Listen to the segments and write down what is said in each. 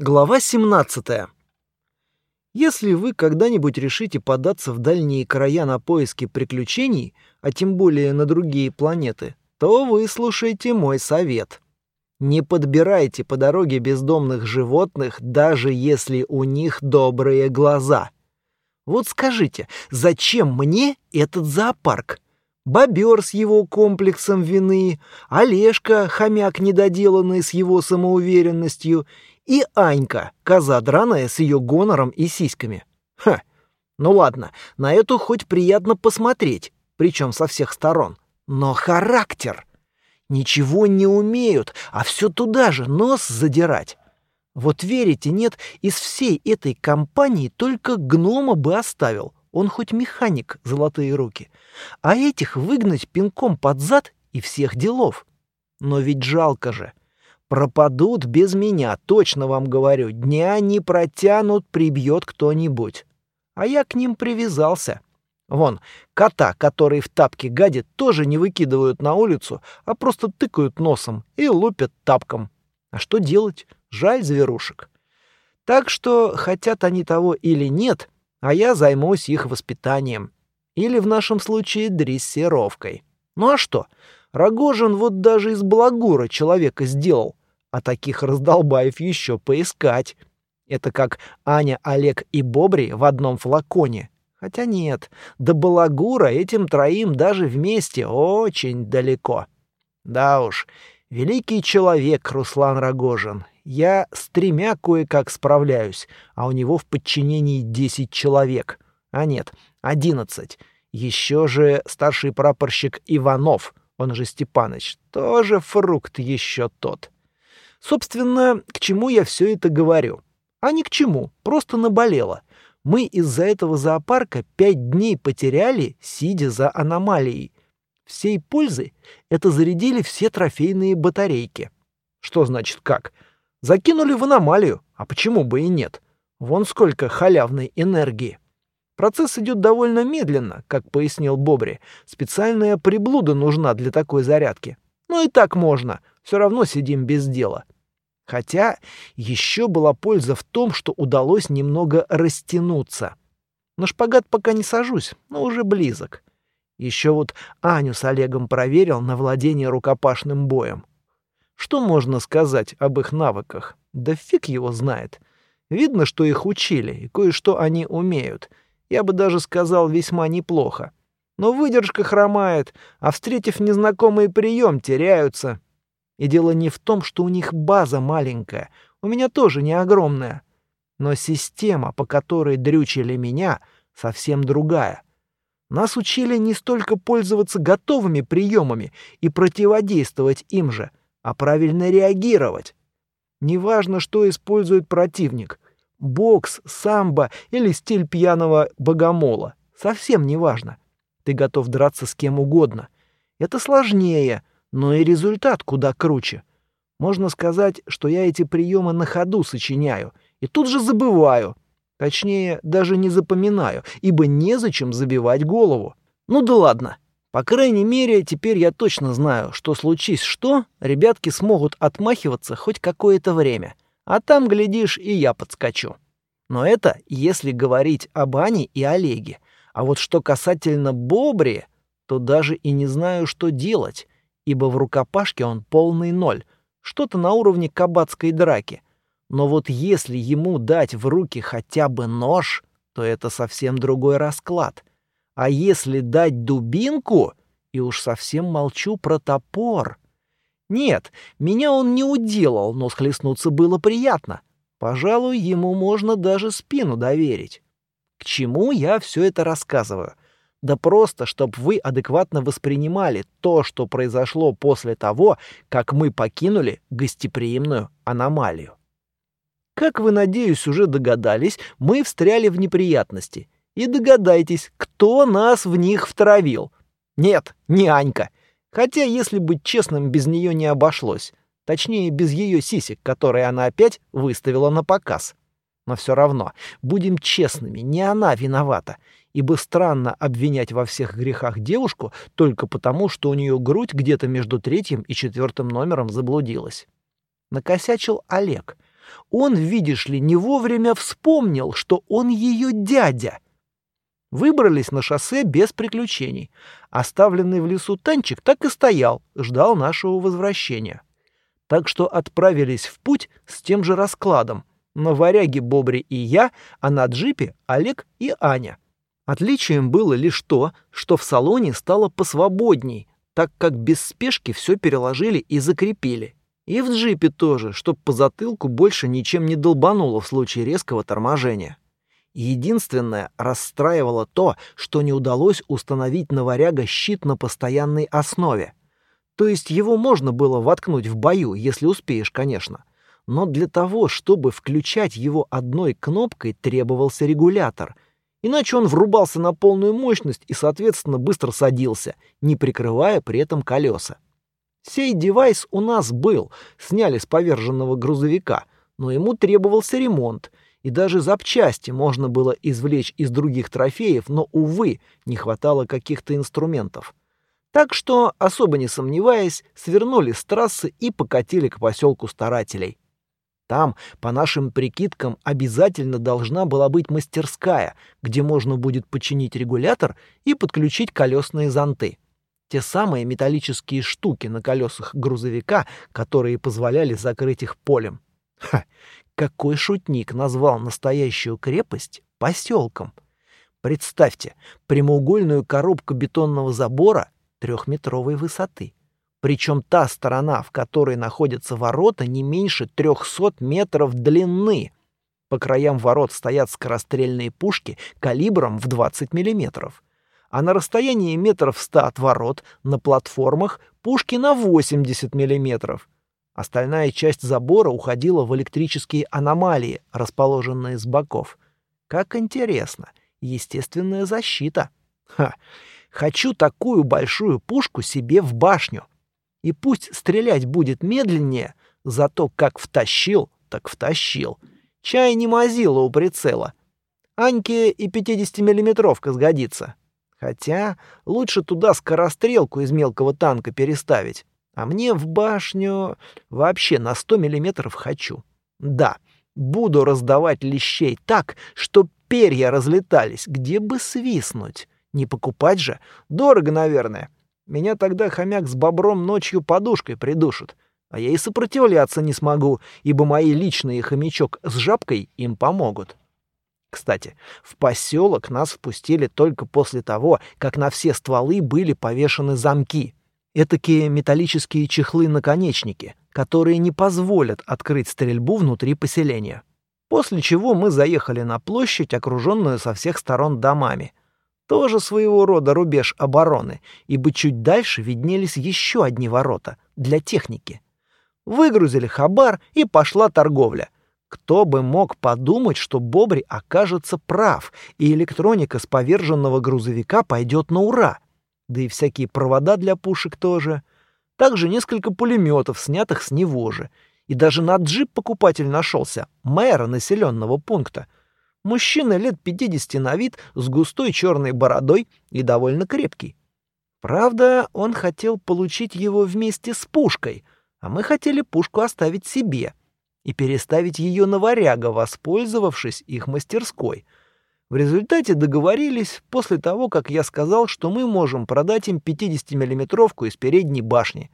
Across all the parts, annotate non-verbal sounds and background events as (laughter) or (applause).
Глава 17. Если вы когда-нибудь решите податься в дальние края на поиски приключений, а тем более на другие планеты, то выслушайте мой совет. Не подбирайте по дороге бездомных животных, даже если у них добрые глаза. Вот скажите, зачем мне этот зоопарк? Бобер с его комплексом вины, Олежка, хомяк недоделанный с его самоуверенностью и Анька, коза драная с ее гонором и сиськами. Ха, ну ладно, на эту хоть приятно посмотреть, причем со всех сторон. Но характер! Ничего не умеют, а все туда же нос задирать. Вот верите, нет, из всей этой компании только гнома бы оставил. Он хоть механик, золотые руки. А этих выгнать пинком под зад и всех делов. Но ведь жалко же. Пропадут без меня, точно вам говорю. Дня не протянут, прибьет кто-нибудь. А я к ним привязался. Вон, кота, который в тапке гадит, тоже не выкидывают на улицу, а просто тыкают носом и лупят тапком. А что делать? Жаль зверушек. Так что, хотят они того или нет, а я займусь их воспитанием. Или в нашем случае дрессировкой. Ну а что? Рогожин вот даже из балагура человека сделал. А таких раздолбаев еще поискать. Это как Аня, Олег и Бобри в одном флаконе. Хотя нет, до балагура этим троим даже вместе очень далеко. Да уж, великий человек Руслан Рогожин. Я с тремя кое-как справляюсь, а у него в подчинении десять человек. А нет, одиннадцать. Еще же старший прапорщик Иванов, он же Степаныч, тоже фрукт еще тот. Собственно, к чему я все это говорю? А ни к чему, просто наболело. Мы из-за этого зоопарка пять дней потеряли, сидя за аномалией. Всей пользы это зарядили все трофейные батарейки. Что значит как? — Закинули в аномалию, а почему бы и нет? Вон сколько халявной энергии. Процесс идет довольно медленно, как пояснил Бобри. Специальная приблуда нужна для такой зарядки. Ну и так можно, все равно сидим без дела. Хотя еще была польза в том, что удалось немного растянуться. На шпагат пока не сажусь, но уже близок. Еще вот Аню с Олегом проверил на владение рукопашным боем. Что можно сказать об их навыках? Да фиг его знает. Видно, что их учили, и кое-что они умеют. Я бы даже сказал, весьма неплохо. Но выдержка хромает, а встретив незнакомый прием, теряются. И дело не в том, что у них база маленькая, у меня тоже не огромная. Но система, по которой дрючили меня, совсем другая. Нас учили не столько пользоваться готовыми приемами и противодействовать им же, а правильно реагировать. Неважно, что использует противник. Бокс, самбо или стиль пьяного богомола. Совсем неважно. Ты готов драться с кем угодно. Это сложнее, но и результат куда круче. Можно сказать, что я эти приемы на ходу сочиняю и тут же забываю. Точнее, даже не запоминаю, ибо незачем забивать голову. Ну да ладно, по крайней мере, теперь я точно знаю, что случись что, ребятки смогут отмахиваться хоть какое-то время. А там, глядишь, и я подскочу. Но это если говорить об Ане и Олеге. А вот что касательно Бобри, то даже и не знаю, что делать, ибо в рукопашке он полный ноль, что-то на уровне кабацкой драки. Но вот если ему дать в руки хотя бы нож, то это совсем другой расклад. А если дать дубинку, и уж совсем молчу про топор. Нет, меня он не уделал, но схлестнуться было приятно. Пожалуй, ему можно даже спину доверить. К чему я все это рассказываю? Да просто, чтобы вы адекватно воспринимали то, что произошло после того, как мы покинули гостеприимную аномалию. Как вы, надеюсь, уже догадались, мы встряли в неприятности — и догадайтесь, кто нас в них втравил. Нет, не Анька. Хотя, если быть честным, без нее не обошлось. Точнее, без ее сисек, которые она опять выставила на показ. Но все равно, будем честными, не она виновата. Ибо странно обвинять во всех грехах девушку только потому, что у нее грудь где-то между третьим и четвертым номером заблудилась. Накосячил Олег — Он, видишь ли, не вовремя вспомнил, что он ее дядя. Выбрались на шоссе без приключений. Оставленный в лесу танчик так и стоял, ждал нашего возвращения. Так что отправились в путь с тем же раскладом. На варяге Бобри и я, а на джипе Олег и Аня. Отличием было лишь то, что в салоне стало посвободней, так как без спешки все переложили и закрепили. И в джипе тоже, чтоб по затылку больше ничем не долбануло в случае резкого торможения. Единственное расстраивало то, что не удалось установить на варяга щит на постоянной основе. То есть его можно было воткнуть в бою, если успеешь, конечно. Но для того, чтобы включать его одной кнопкой, требовался регулятор. Иначе он врубался на полную мощность и, соответственно, быстро садился, не прикрывая при этом колеса. Сей девайс у нас был, сняли с поверженного грузовика, но ему требовался ремонт, и даже запчасти можно было извлечь из других трофеев, но, увы, не хватало каких-то инструментов. Так что, особо не сомневаясь, свернули с трассы и покатили к поселку старателей. Там, по нашим прикидкам, обязательно должна была быть мастерская, где можно будет починить регулятор и подключить колесные зонты. Те самые металлические штуки на колесах грузовика, которые позволяли закрыть их полем. Ха! Какой шутник назвал настоящую крепость поселком? Представьте, прямоугольную коробку бетонного забора трехметровой высоты. Причем та сторона, в которой находятся ворота, не меньше 300 метров длины. По краям ворот стоят скорострельные пушки калибром в 20 миллиметров а на расстоянии метров ста от ворот на платформах пушки на 80 мм. Остальная часть забора уходила в электрические аномалии, расположенные с боков. Как интересно. Естественная защита. Ха. Хочу такую большую пушку себе в башню. И пусть стрелять будет медленнее, зато как втащил, так втащил. Чай не мазила у прицела. Аньке и 50-миллиметровка сгодится. Хотя лучше туда скорострелку из мелкого танка переставить. А мне в башню вообще на 100 миллиметров хочу. Да, буду раздавать лещей так, что перья разлетались, где бы свистнуть. Не покупать же? Дорого, наверное. Меня тогда хомяк с бобром ночью подушкой придушит. А я и сопротивляться не смогу, ибо мои личные хомячок с жабкой им помогут. Кстати, в поселок нас впустили только после того, как на все стволы были повешены замки. Этакие металлические чехлы-наконечники, которые не позволят открыть стрельбу внутри поселения. После чего мы заехали на площадь, окруженную со всех сторон домами. Тоже своего рода рубеж обороны, ибо чуть дальше виднелись еще одни ворота для техники. Выгрузили хабар, и пошла торговля — кто бы мог подумать, что Бобри окажется прав, и электроника с поверженного грузовика пойдет на ура. Да и всякие провода для пушек тоже. Также несколько пулеметов, снятых с него же. И даже на джип покупатель нашелся, мэра населенного пункта. Мужчина лет 50 на вид, с густой черной бородой и довольно крепкий. Правда, он хотел получить его вместе с пушкой, а мы хотели пушку оставить себе — и переставить ее на варяга, воспользовавшись их мастерской. В результате договорились после того, как я сказал, что мы можем продать им 50-миллиметровку из передней башни.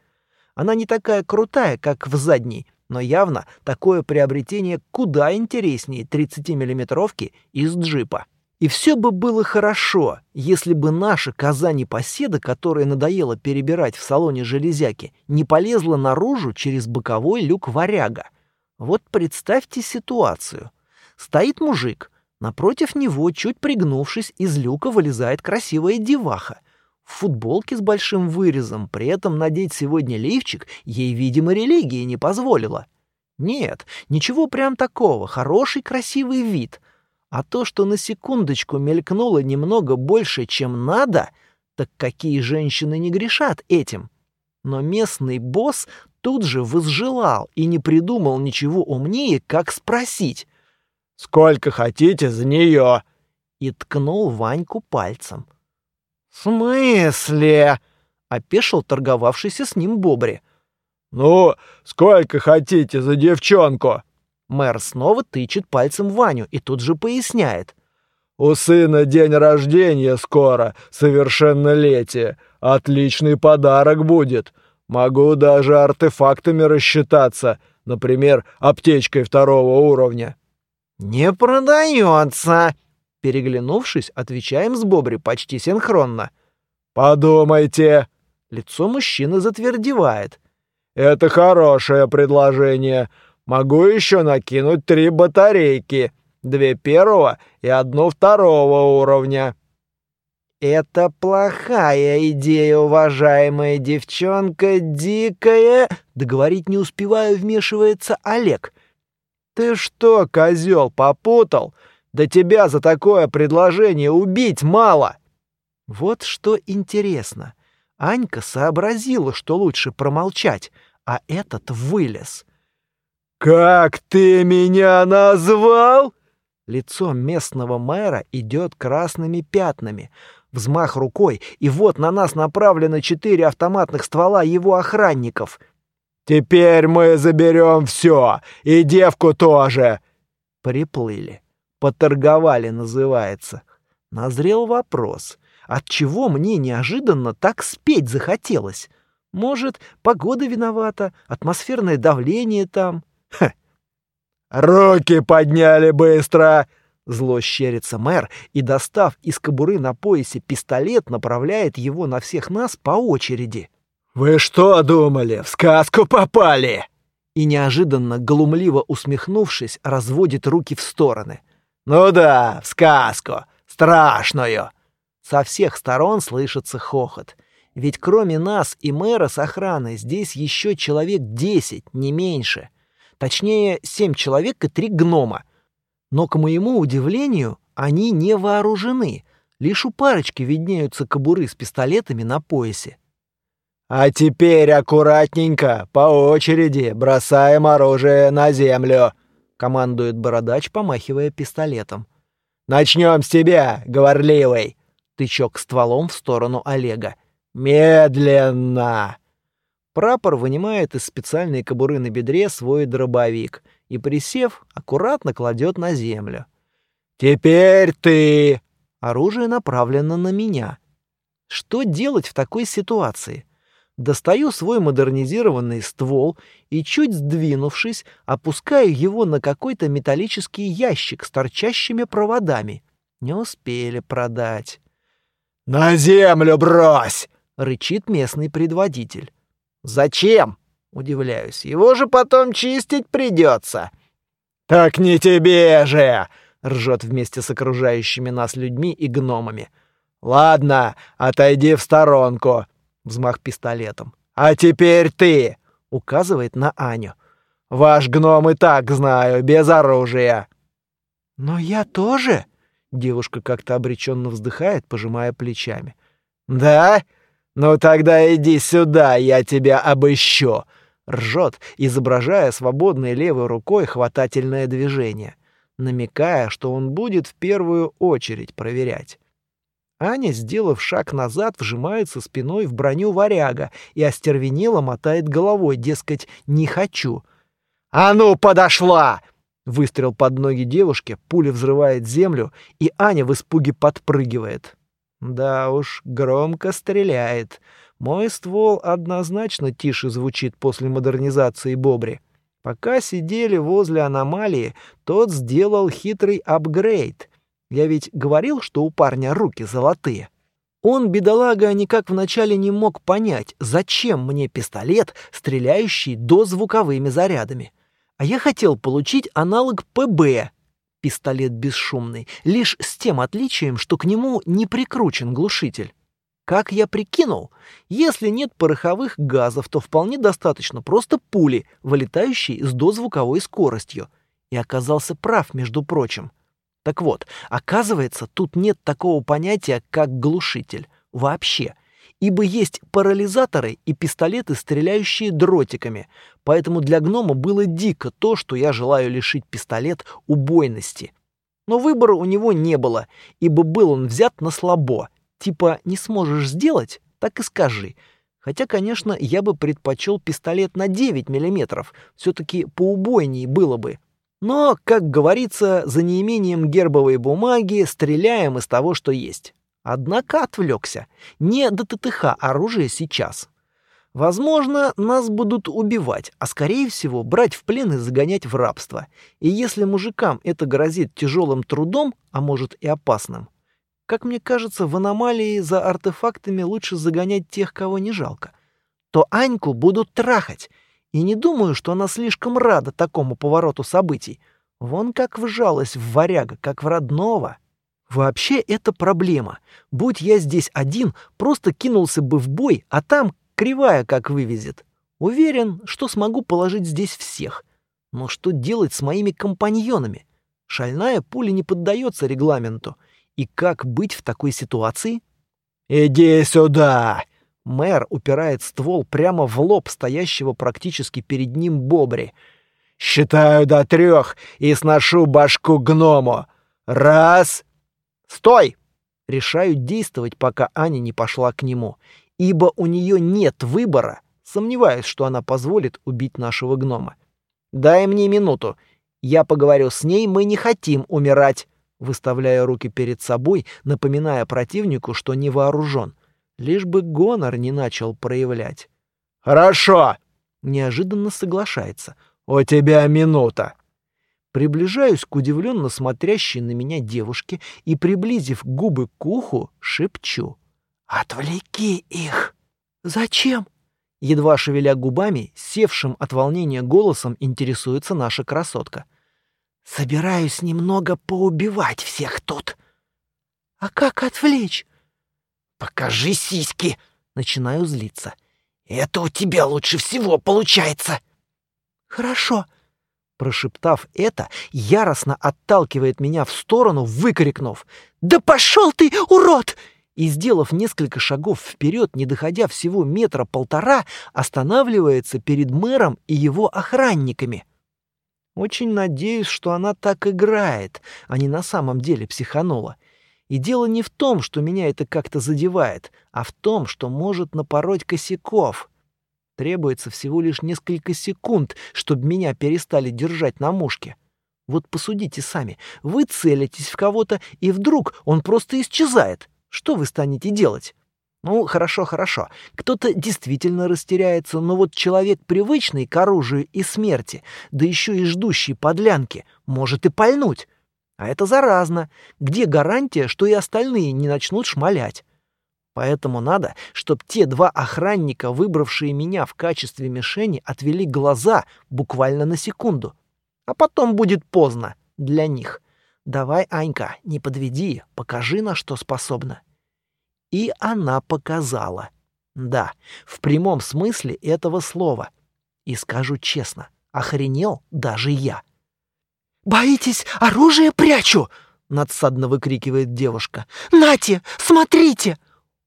Она не такая крутая, как в задней, но явно такое приобретение куда интереснее 30-миллиметровки из джипа. И все бы было хорошо, если бы наша Казани-поседа, которая надоело перебирать в салоне железяки, не полезла наружу через боковой люк варяга. Вот представьте ситуацию. Стоит мужик, напротив него, чуть пригнувшись, из люка вылезает красивая деваха. В футболке с большим вырезом, при этом надеть сегодня лифчик ей, видимо, религия не позволила. Нет, ничего прям такого, хороший красивый вид. А то, что на секундочку мелькнуло немного больше, чем надо, так какие женщины не грешат этим? Но местный босс тут же возжелал и не придумал ничего умнее, как спросить. «Сколько хотите за нее?» И ткнул Ваньку пальцем. «В смысле?» — опешил торговавшийся с ним Бобри. «Ну, сколько хотите за девчонку?» Мэр снова тычет пальцем Ваню и тут же поясняет. «У сына день рождения скоро, совершеннолетие. Отличный подарок будет. Могу даже артефактами рассчитаться, например, аптечкой второго уровня». «Не продается!» Переглянувшись, отвечаем с Бобри почти синхронно. «Подумайте!» Лицо мужчины затвердевает. «Это хорошее предложение. Могу еще накинуть три батарейки. Две первого и одну второго уровня». «Это плохая идея, уважаемая девчонка, дикая...» Договорить не успеваю, вмешивается Олег. «Ты что, козел, попутал? Да тебя за такое предложение убить мало!» Вот что интересно. Анька сообразила, что лучше промолчать, а этот вылез. «Как ты меня назвал?» Лицо местного мэра идет красными пятнами. Взмах рукой, и вот на нас направлены четыре автоматных ствола его охранников. «Теперь мы заберем все, и девку тоже!» Приплыли. Поторговали, называется. Назрел вопрос. От чего мне неожиданно так спеть захотелось? Может, погода виновата, атмосферное давление там? «Руки подняли быстро!» Зло щерится мэр и, достав из кобуры на поясе пистолет, направляет его на всех нас по очереди. «Вы что думали, в сказку попали?» И неожиданно, глумливо усмехнувшись, разводит руки в стороны. «Ну да, в сказку. Страшную!» Со всех сторон слышится хохот. Ведь кроме нас и мэра с охраной здесь еще человек десять, не меньше. Точнее, семь человек и три гнома — но, к моему удивлению, они не вооружены. Лишь у парочки виднеются кобуры с пистолетами на поясе. «А теперь аккуратненько, по очереди, бросаем оружие на землю», — командует бородач, помахивая пистолетом. «Начнем с тебя, говорливый!» — тычок стволом в сторону Олега. «Медленно!» Прапор вынимает из специальной кобуры на бедре свой дробовик — и, присев, аккуратно кладет на землю. «Теперь ты!» Оружие направлено на меня. Что делать в такой ситуации? Достаю свой модернизированный ствол и, чуть сдвинувшись, опускаю его на какой-то металлический ящик с торчащими проводами. Не успели продать. «На землю брось!» — рычит местный предводитель. «Зачем?» Удивляюсь. Его же потом чистить придется. Так не тебе же! Ржет вместе с окружающими нас людьми и гномами. Ладно, отойди в сторонку. Взмах пистолетом. А теперь ты! Указывает на Аню. Ваш гном и так знаю, без оружия. Но я тоже? Девушка как-то обреченно вздыхает, пожимая плечами. Да? Ну тогда иди сюда, я тебя обыщу ржет, изображая свободной левой рукой хватательное движение, намекая, что он будет в первую очередь проверять. Аня, сделав шаг назад, вжимается спиной в броню варяга и остервенело мотает головой, дескать, «не хочу». «А ну, подошла!» Выстрел под ноги девушки, пуля взрывает землю, и Аня в испуге подпрыгивает. Да уж, громко стреляет. Мой ствол однозначно тише звучит после модернизации Бобри. Пока сидели возле аномалии, тот сделал хитрый апгрейд. Я ведь говорил, что у парня руки золотые. Он, бедолага, никак вначале не мог понять, зачем мне пистолет, стреляющий дозвуковыми зарядами. А я хотел получить аналог ПБ, пистолет бесшумный, лишь с тем отличием, что к нему не прикручен глушитель. Как я прикинул, если нет пороховых газов, то вполне достаточно просто пули, вылетающей с дозвуковой скоростью. И оказался прав, между прочим. Так вот, оказывается, тут нет такого понятия, как глушитель. Вообще. Ибо есть парализаторы и пистолеты, стреляющие дротиками. Поэтому для гнома было дико то, что я желаю лишить пистолет убойности. Но выбора у него не было, ибо был он взят на слабо — Типа не сможешь сделать, так и скажи. Хотя, конечно, я бы предпочел пистолет на 9 миллиметров. Все-таки поубойней было бы. Но, как говорится, за неимением гербовой бумаги стреляем из того, что есть. Однако отвлекся. Не до ТТХ оружие сейчас. Возможно, нас будут убивать, а скорее всего брать в плен и загонять в рабство. И если мужикам это грозит тяжелым трудом, а может и опасным, как мне кажется, в аномалии за артефактами лучше загонять тех, кого не жалко, то Аньку будут трахать — и не думаю, что она слишком рада такому повороту событий. Вон как вжалась в варяга, как в родного. Вообще это проблема. Будь я здесь один, просто кинулся бы в бой, а там кривая как вывезет. Уверен, что смогу положить здесь всех. Но что делать с моими компаньонами? Шальная пуля не поддается регламенту. И как быть в такой ситуации? «Иди сюда!» Мэр упирает ствол прямо в лоб стоящего практически перед ним бобри. «Считаю до трех и сношу башку гному. Раз!» «Стой!» Решаю действовать, пока Аня не пошла к нему, ибо у нее нет выбора. Сомневаюсь, что она позволит убить нашего гнома. «Дай мне минуту. Я поговорю с ней, мы не хотим умирать», выставляя руки перед собой, напоминая противнику, что не вооружен лишь бы гонор не начал проявлять. «Хорошо!» — неожиданно соглашается. «У тебя минута!» Приближаюсь к удивленно смотрящей на меня девушке и, приблизив губы к уху, шепчу. «Отвлеки их!» «Зачем?» Едва шевеля губами, севшим от волнения голосом интересуется наша красотка. «Собираюсь немного поубивать всех тут». «А как отвлечь?» «Покажи сиськи!» Начинаю злиться. «Это у тебя лучше всего получается!» «Хорошо!» Прошептав это, яростно отталкивает меня в сторону, выкрикнув «Да пошел ты, урод!» и, сделав несколько шагов вперед, не доходя всего метра полтора, останавливается перед мэром и его охранниками. Очень надеюсь, что она так играет, а не на самом деле психанула. И дело не в том, что меня это как-то задевает, а в том, что может напороть косяков. Требуется всего лишь несколько секунд, чтобы меня перестали держать на мушке. Вот посудите сами. Вы целитесь в кого-то, и вдруг он просто исчезает. Что вы станете делать? Ну, хорошо, хорошо. Кто-то действительно растеряется, но вот человек, привычный к оружию и смерти, да еще и ждущий подлянки, может и пальнуть. А это заразно. Где гарантия, что и остальные не начнут шмалять? Поэтому надо, чтобы те два охранника, выбравшие меня в качестве мишени, отвели глаза буквально на секунду. А потом будет поздно для них. Давай, Анька, не подведи, покажи, на что способна. И она показала. Да, в прямом смысле этого слова. И скажу честно, охренел даже я. «Боитесь, оружие прячу!» — надсадно выкрикивает девушка. «Нате, смотрите!»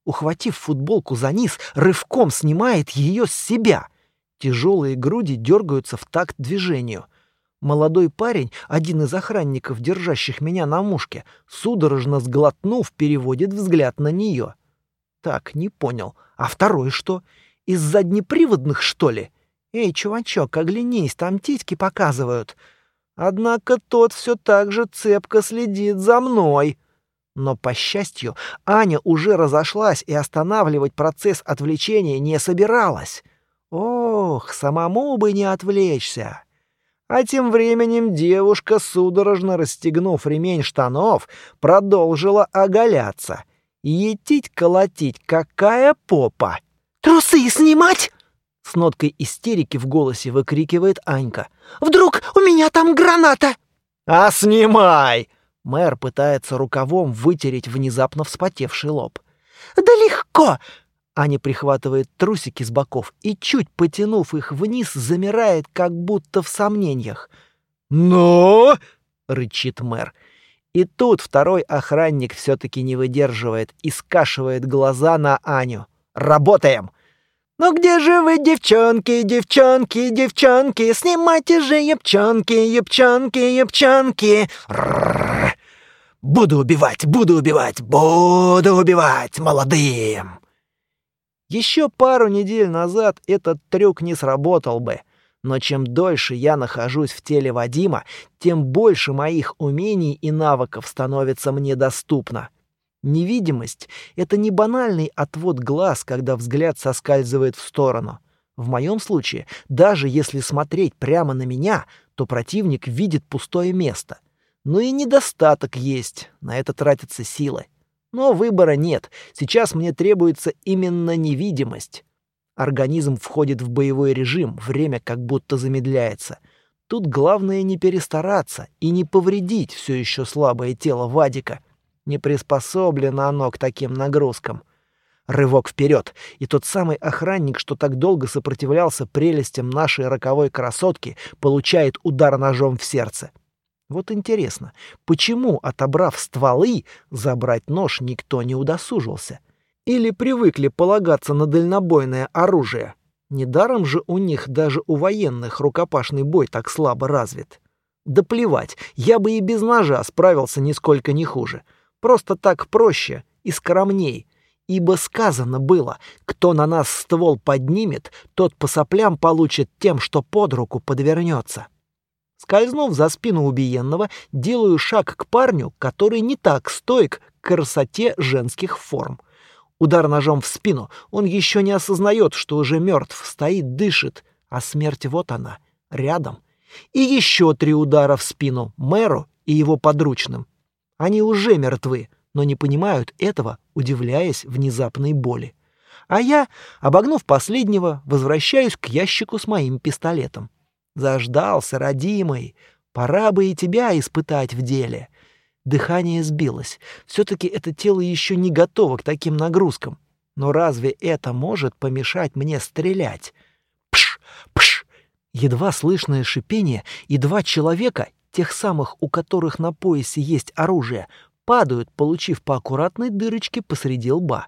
Ухватив футболку за низ, рывком снимает ее с себя. Тяжелые груди дергаются в такт движению. Молодой парень, один из охранников, держащих меня на мушке, судорожно сглотнув, переводит взгляд на нее. Так, не понял. А второй что? Из заднеприводных, что ли? Эй, чувачок, оглянись, там титьки показывают. Однако тот все так же цепко следит за мной. Но, по счастью, Аня уже разошлась и останавливать процесс отвлечения не собиралась. Ох, самому бы не отвлечься. А тем временем девушка, судорожно расстегнув ремень штанов, продолжила оголяться. Етить-колотить, какая попа! «Трусы снимать!» С ноткой истерики в голосе выкрикивает Анька. «Вдруг у меня там граната?» «А снимай!» Мэр пытается рукавом вытереть внезапно вспотевший лоб. «Да легко!» Аня прихватывает трусики с боков и, чуть потянув их вниз, замирает, как будто в сомнениях. «Ну?» — рычит мэр. И тут второй охранник все-таки не выдерживает и скашивает глаза на Аню. «Работаем!» «Ну где же вы, девчонки, девчонки, девчонки? Снимайте же епчонки, епчонки, епчонки!» «Буду убивать, буду убивать, буду убивать молодым!» Еще пару недель назад этот трюк не сработал бы. Но чем дольше я нахожусь в теле Вадима, тем больше моих умений и навыков становится мне доступно. Невидимость — это не банальный отвод глаз, когда взгляд соскальзывает в сторону. В моем случае, даже если смотреть прямо на меня, то противник видит пустое место. Но и недостаток есть, на это тратятся силы. Но выбора нет, сейчас мне требуется именно невидимость. Организм входит в боевой режим, время как будто замедляется. Тут главное не перестараться и не повредить все еще слабое тело Вадика. Не приспособлено оно к таким нагрузкам. Рывок вперед, и тот самый охранник, что так долго сопротивлялся прелестям нашей роковой красотки, получает удар ножом в сердце. Вот интересно, почему, отобрав стволы, забрать нож никто не удосужился? Или привыкли полагаться на дальнобойное оружие? Недаром же у них даже у военных рукопашный бой так слабо развит. Да плевать, я бы и без ножа справился нисколько не хуже. Просто так проще и скромней — Ибо сказано было, кто на нас ствол поднимет, тот по соплям получит тем, что под руку подвернется. Скользнув за спину убиенного, делаю шаг к парню, который не так стоек к красоте женских форм. Удар ножом в спину, он еще не осознает, что уже мертв, стоит, дышит, а смерть вот она, рядом. И еще три удара в спину мэру и его подручным. Они уже мертвы, но не понимают этого, удивляясь внезапной боли. А я, обогнув последнего, возвращаюсь к ящику с моим пистолетом. Заждался, родимый. Пора бы и тебя испытать в деле. Дыхание сбилось. Все-таки это тело еще не готово к таким нагрузкам. Но разве это может помешать мне стрелять? Пш! Пш! Едва слышное шипение, и два человека, тех самых, у которых на поясе есть оружие, падают, получив по аккуратной дырочке посреди лба.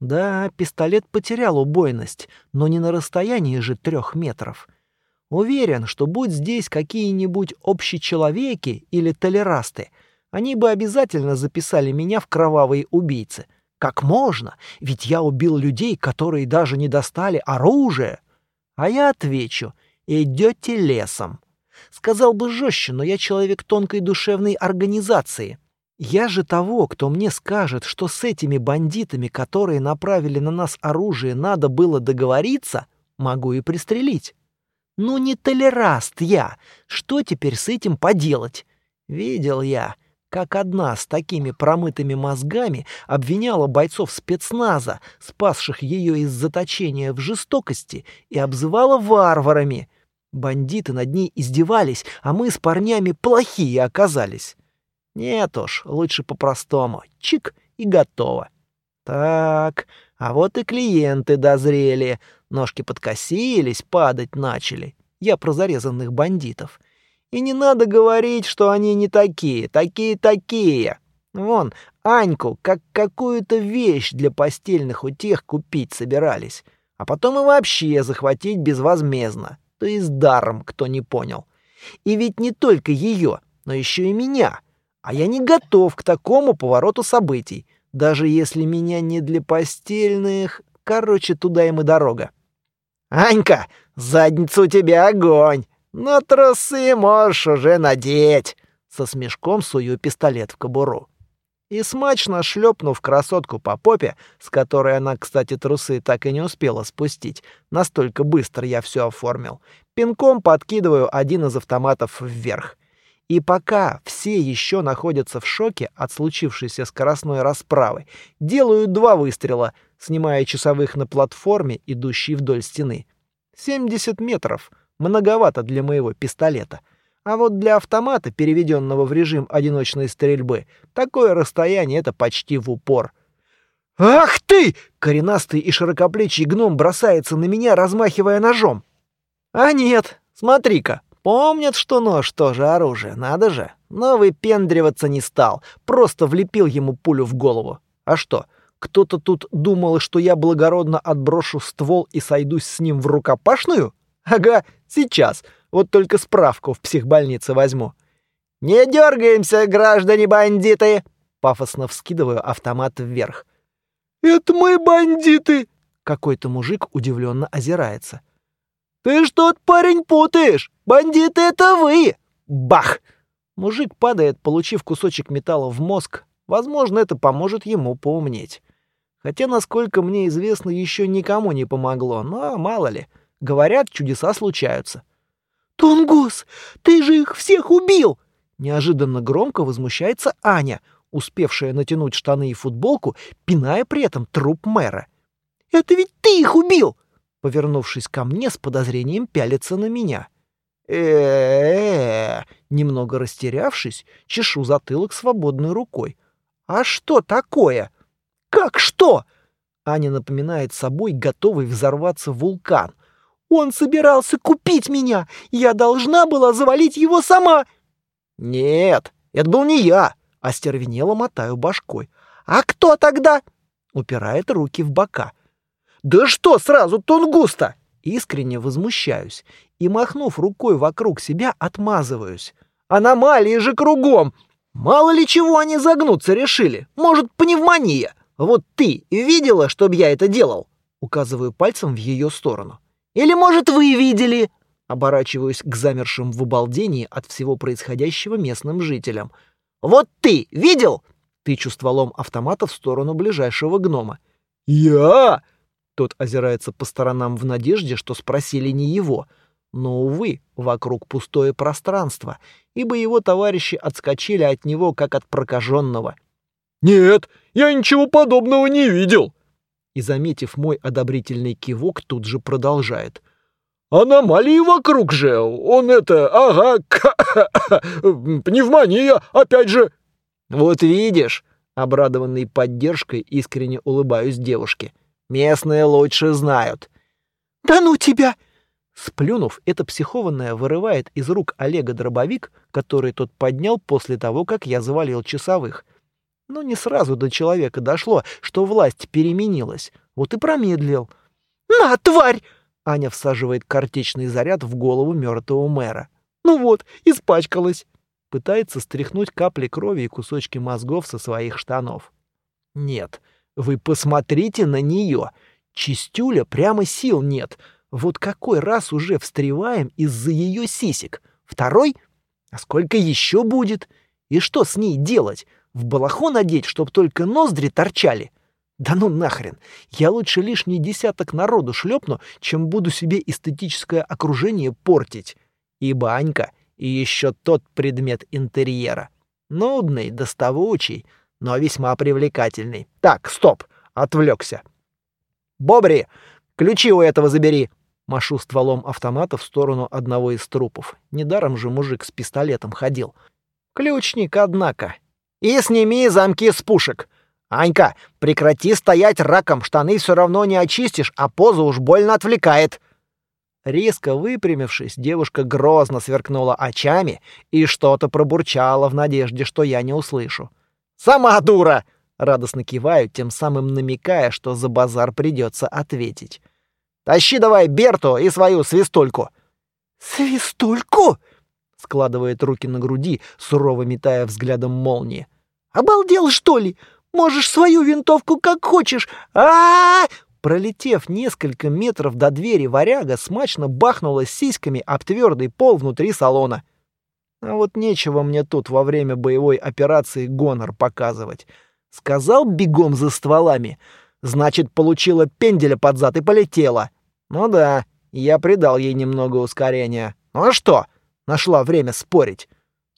Да, пистолет потерял убойность, но не на расстоянии же трех метров. Уверен, что будь здесь какие-нибудь общечеловеки или толерасты, они бы обязательно записали меня в кровавые убийцы. Как можно? Ведь я убил людей, которые даже не достали оружие. А я отвечу, идете лесом. Сказал бы жестче, но я человек тонкой душевной организации. Я же того, кто мне скажет, что с этими бандитами, которые направили на нас оружие, надо было договориться, могу и пристрелить. Ну не толераст я. Что теперь с этим поделать? Видел я, как одна с такими промытыми мозгами обвиняла бойцов спецназа, спасших ее из заточения в жестокости, и обзывала варварами. Бандиты над ней издевались, а мы с парнями плохие оказались. Нет уж, лучше по-простому. Чик и готово. Так, а вот и клиенты дозрели. Ножки подкосились, падать начали. Я про зарезанных бандитов. И не надо говорить, что они не такие, такие-такие. Вон, Аньку, как какую-то вещь для постельных утех купить собирались. А потом и вообще захватить безвозмездно. То есть даром, кто не понял. И ведь не только ее, но еще и меня — а я не готов к такому повороту событий, даже если меня не для постельных... Короче, туда им и дорога. «Анька, задница у тебя огонь, но трусы можешь уже надеть!» Со смешком сую пистолет в кобуру. И смачно шлепнув красотку по попе, с которой она, кстати, трусы так и не успела спустить, настолько быстро я все оформил, пинком подкидываю один из автоматов вверх — и пока все еще находятся в шоке от случившейся скоростной расправы, делают два выстрела, снимая часовых на платформе, идущей вдоль стены. 70 метров. Многовато для моего пистолета. А вот для автомата, переведенного в режим одиночной стрельбы, такое расстояние — это почти в упор. «Ах ты!» — коренастый и широкоплечий гном бросается на меня, размахивая ножом. «А нет, смотри-ка, Помнят, что нож тоже оружие, надо же. Но выпендриваться не стал, просто влепил ему пулю в голову. А что, кто-то тут думал, что я благородно отброшу ствол и сойдусь с ним в рукопашную? Ага, сейчас. Вот только справку в психбольнице возьму. «Не дергаемся, граждане-бандиты!» Пафосно вскидываю автомат вверх. «Это мы бандиты!» Какой-то мужик удивленно озирается. «Ты что парень, путаешь? Бандиты — это вы!» Бах! Мужик падает, получив кусочек металла в мозг. Возможно, это поможет ему поумнеть. Хотя, насколько мне известно, еще никому не помогло, но мало ли. Говорят, чудеса случаются. «Тунгус, ты же их всех убил!» Неожиданно громко возмущается Аня, успевшая натянуть штаны и футболку, пиная при этом труп мэра. «Это ведь ты их убил!» Повернувшись ко мне, с подозрением пялится на меня. э Немного растерявшись, чешу затылок свободной рукой. «А что такое?» «Как что?» Аня напоминает собой готовый взорваться вулкан. «Он собирался купить меня! Я должна была завалить его сама!» «Нет, это был не я!» — остервенело мотаю башкой. «А кто тогда?» — упирает руки в бока. «Да что сразу Тунгуста?» Искренне возмущаюсь и, махнув рукой вокруг себя, отмазываюсь. «Аномалии же кругом! Мало ли чего они загнуться решили! Может, пневмония! Вот ты видела, чтоб я это делал?» Указываю пальцем в ее сторону. «Или, может, вы видели?» Оборачиваюсь к замершим в обалдении от всего происходящего местным жителям. «Вот ты видел?» Тычу стволом автомата в сторону ближайшего гнома. «Я?» Тот озирается по сторонам в надежде, что спросили не его. Но, увы, вокруг пустое пространство, ибо его товарищи отскочили от него, как от прокаженного. «Нет, я ничего подобного не видел!» И, заметив мой одобрительный кивок, тут же продолжает. «Аномалии вокруг же! Он это... Ага... (coughs) Пневмония, опять же!» «Вот видишь!» Обрадованный поддержкой, искренне улыбаюсь девушке. Местные лучше знают. «Да ну тебя!» Сплюнув, эта психованная вырывает из рук Олега дробовик, который тот поднял после того, как я завалил часовых. Но не сразу до человека дошло, что власть переменилась. Вот и промедлил. «На, тварь!» Аня всаживает картечный заряд в голову мертвого мэра. «Ну вот, испачкалась!» Пытается стряхнуть капли крови и кусочки мозгов со своих штанов. «Нет, вы посмотрите на нее. Чистюля прямо сил нет. Вот какой раз уже встреваем из-за ее сисек? Второй? А сколько еще будет? И что с ней делать? В балахон одеть, чтоб только ноздри торчали? Да ну нахрен. Я лучше лишний десяток народу шлепну, чем буду себе эстетическое окружение портить. И банька, и еще тот предмет интерьера. Нудный, доставучий, но весьма привлекательный. Так, стоп, отвлекся. Бобри, ключи у этого забери. Машу стволом автомата в сторону одного из трупов. Недаром же мужик с пистолетом ходил. Ключник, однако. И сними замки с пушек. Анька, прекрати стоять раком, штаны все равно не очистишь, а поза уж больно отвлекает. Резко выпрямившись, девушка грозно сверкнула очами и что-то пробурчала в надежде, что я не услышу. «Сама дура!» — радостно киваю, тем самым намекая, что за базар придется ответить. «Тащи давай Берту и свою свистульку!» «Свистульку?» — складывает руки на груди, сурово метая взглядом молнии. «Обалдел, что ли? Можешь свою винтовку как хочешь! а, -а, -а Пролетев несколько метров до двери варяга, смачно бахнула сиськами об твердый пол внутри салона. А вот нечего мне тут во время боевой операции гонор показывать. Сказал бегом за стволами, значит, получила пенделя под зад и полетела. Ну да, я придал ей немного ускорения. Ну а что? Нашла время спорить.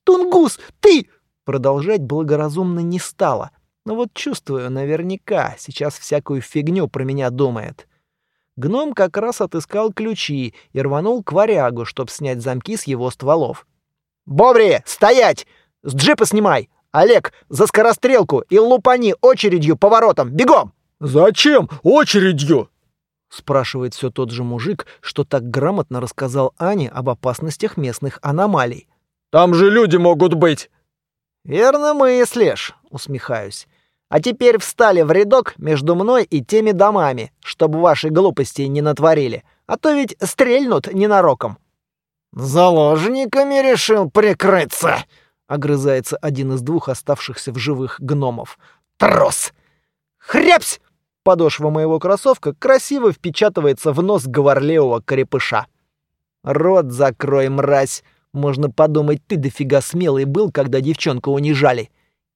«Тунгус, ты!» Продолжать благоразумно не стала. Но вот чувствую, наверняка, сейчас всякую фигню про меня думает. Гном как раз отыскал ключи и рванул к варягу, чтобы снять замки с его стволов. «Бобри, стоять! С джипа снимай! Олег, за скорострелку и лупани очередью поворотом! Бегом!» «Зачем очередью?» Спрашивает все тот же мужик, что так грамотно рассказал Ане об опасностях местных аномалий. «Там же люди могут быть!» «Верно мыслишь», — усмехаюсь. «А теперь встали в рядок между мной и теми домами, чтобы ваши глупости не натворили, а то ведь стрельнут ненароком». «Заложниками решил прикрыться!» — огрызается один из двух оставшихся в живых гномов. «Трос!» «Хряпсь!» Подошва моего кроссовка красиво впечатывается в нос говорливого крепыша. Рот закрой, мразь. Можно подумать, ты дофига смелый был, когда девчонку унижали.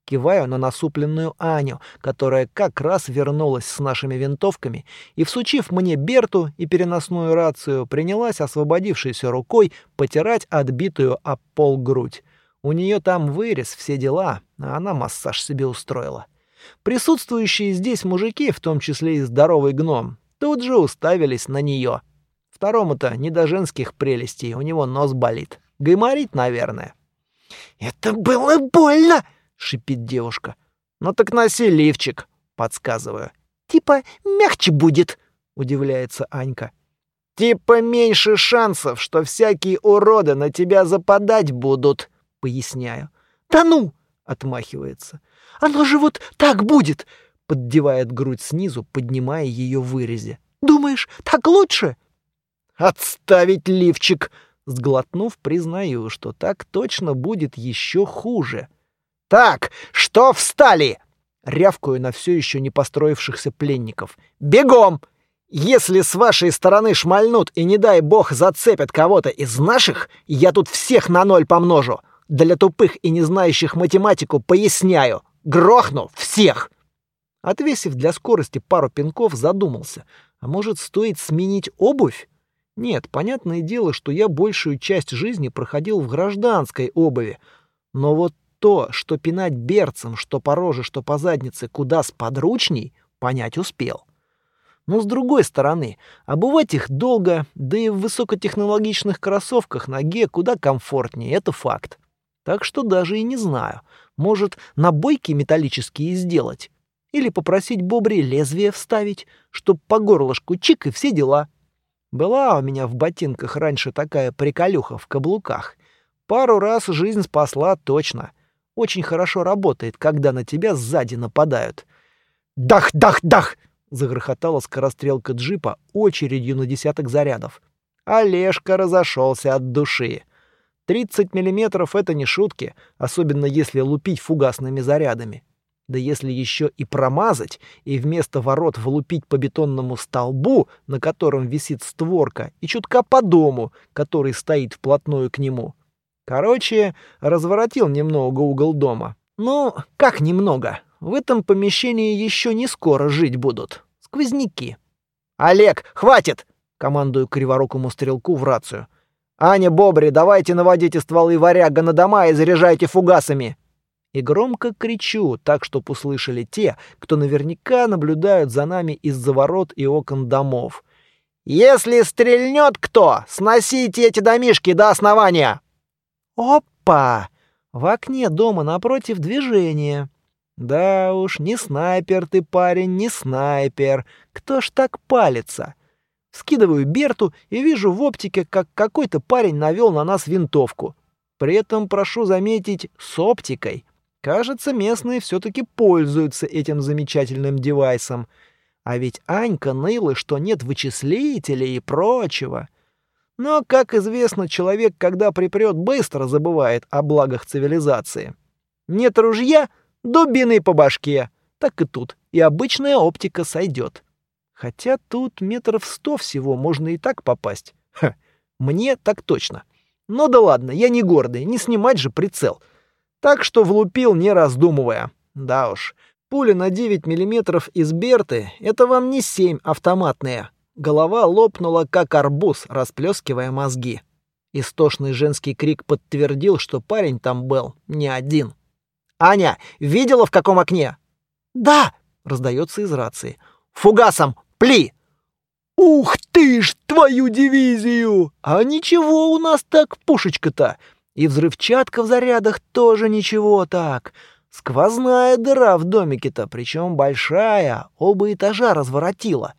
Киваю на насупленную Аню, которая как раз вернулась с нашими винтовками и, всучив мне Берту и переносную рацию, принялась освободившейся рукой потирать отбитую об пол грудь. У нее там вырез, все дела, а она массаж себе устроила. Присутствующие здесь мужики, в том числе и здоровый гном, тут же уставились на нее. Второму-то не до женских прелестей, у него нос болит. Гайморит, наверное. «Это было больно!» — шипит девушка. «Ну так носи лифчик», — подсказываю. «Типа мягче будет», — удивляется Анька. «Типа меньше шансов, что всякие уроды на тебя западать будут», — поясняю. «Да ну!» — отмахивается. «Оно же вот так будет!» — поддевает грудь снизу, поднимая ее в вырезе. «Думаешь, так лучше?» «Отставить лифчик!» Сглотнув, признаю, что так точно будет еще хуже. «Так, что встали?» Рявкую на все еще не построившихся пленников. «Бегом! Если с вашей стороны шмальнут и, не дай бог, зацепят кого-то из наших, я тут всех на ноль помножу. Для тупых и не знающих математику поясняю. Грохну всех!» Отвесив для скорости пару пинков, задумался. А может, стоит сменить обувь? Нет, понятное дело, что я большую часть жизни проходил в гражданской обуви. Но вот то, что пинать берцем, что по роже, что по заднице, куда сподручней, понять успел. Но с другой стороны, обувать их долго, да и в высокотехнологичных кроссовках ноге куда комфортнее, это факт. Так что даже и не знаю. Может, набойки металлические сделать? Или попросить Бобри лезвие вставить, чтоб по горлышку чик и все дела. Была у меня в ботинках раньше такая приколюха в каблуках. Пару раз жизнь спасла точно — очень хорошо работает, когда на тебя сзади нападают. «Дах-дах-дах!» — загрохотала скорострелка джипа очередью на десяток зарядов. Олежка разошелся от души. 30 миллиметров — это не шутки, особенно если лупить фугасными зарядами. Да если еще и промазать, и вместо ворот влупить по бетонному столбу, на котором висит створка, и чутка по дому, который стоит вплотную к нему — Короче, разворотил немного угол дома. Ну, как немного? В этом помещении еще не скоро жить будут. Сквозняки. «Олег, хватит!» — командую криворукому стрелку в рацию. «Аня, Бобри, давайте наводите стволы варяга на дома и заряжайте фугасами!» И громко кричу, так, чтоб услышали те, кто наверняка наблюдают за нами из-за ворот и окон домов. «Если стрельнет кто, сносите эти домишки до основания!» Опа! В окне дома напротив движение. Да уж, не снайпер ты, парень, не снайпер. Кто ж так палится? Скидываю Берту и вижу в оптике, как какой-то парень навел на нас винтовку. При этом, прошу заметить, с оптикой. Кажется, местные все-таки пользуются этим замечательным девайсом. А ведь Анька ныла, что нет вычислителей и прочего. Но, как известно, человек, когда припрет, быстро забывает о благах цивилизации. Нет ружья — дубины по башке. Так и тут, и обычная оптика сойдет. Хотя тут метров сто всего можно и так попасть. Ха, мне так точно. Но да ладно, я не гордый, не снимать же прицел. Так что влупил, не раздумывая. Да уж, пуля на 9 миллиметров из Берты — это вам не 7 автоматные, Голова лопнула, как арбуз, расплескивая мозги. Истошный женский крик подтвердил, что парень там был не один. «Аня, видела в каком окне?» «Да!» — раздается из рации. «Фугасом! Пли!» «Ух ты ж, твою дивизию! А ничего у нас так пушечка-то! И взрывчатка в зарядах тоже ничего так. Сквозная дыра в домике-то, причем большая, оба этажа разворотила.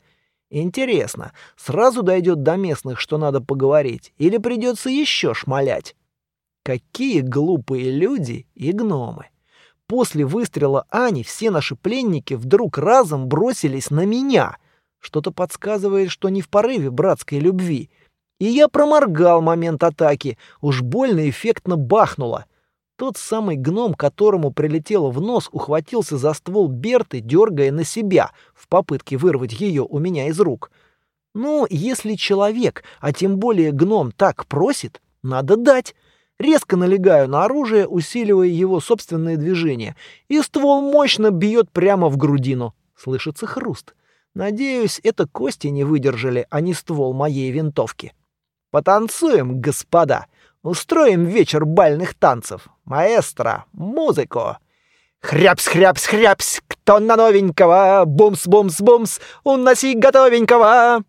Интересно, сразу дойдет до местных, что надо поговорить, или придется еще шмалять? Какие глупые люди и гномы. После выстрела Ани все наши пленники вдруг разом бросились на меня. Что-то подсказывает, что не в порыве братской любви. И я проморгал момент атаки, уж больно эффектно бахнуло. Тот самый гном, которому прилетело в нос, ухватился за ствол Берты, дергая на себя, в попытке вырвать ее у меня из рук. Ну, если человек, а тем более гном, так просит, надо дать. Резко налегаю на оружие, усиливая его собственные движения, и ствол мощно бьет прямо в грудину. Слышится хруст. Надеюсь, это кости не выдержали, а не ствол моей винтовки. Потанцуем, господа. Устроим вечер бальных танцев. Маэстро, музыку. Хряпс-хряпс-хряпс, кто на новенького? Бумс-бумс-бумс, уноси готовенького.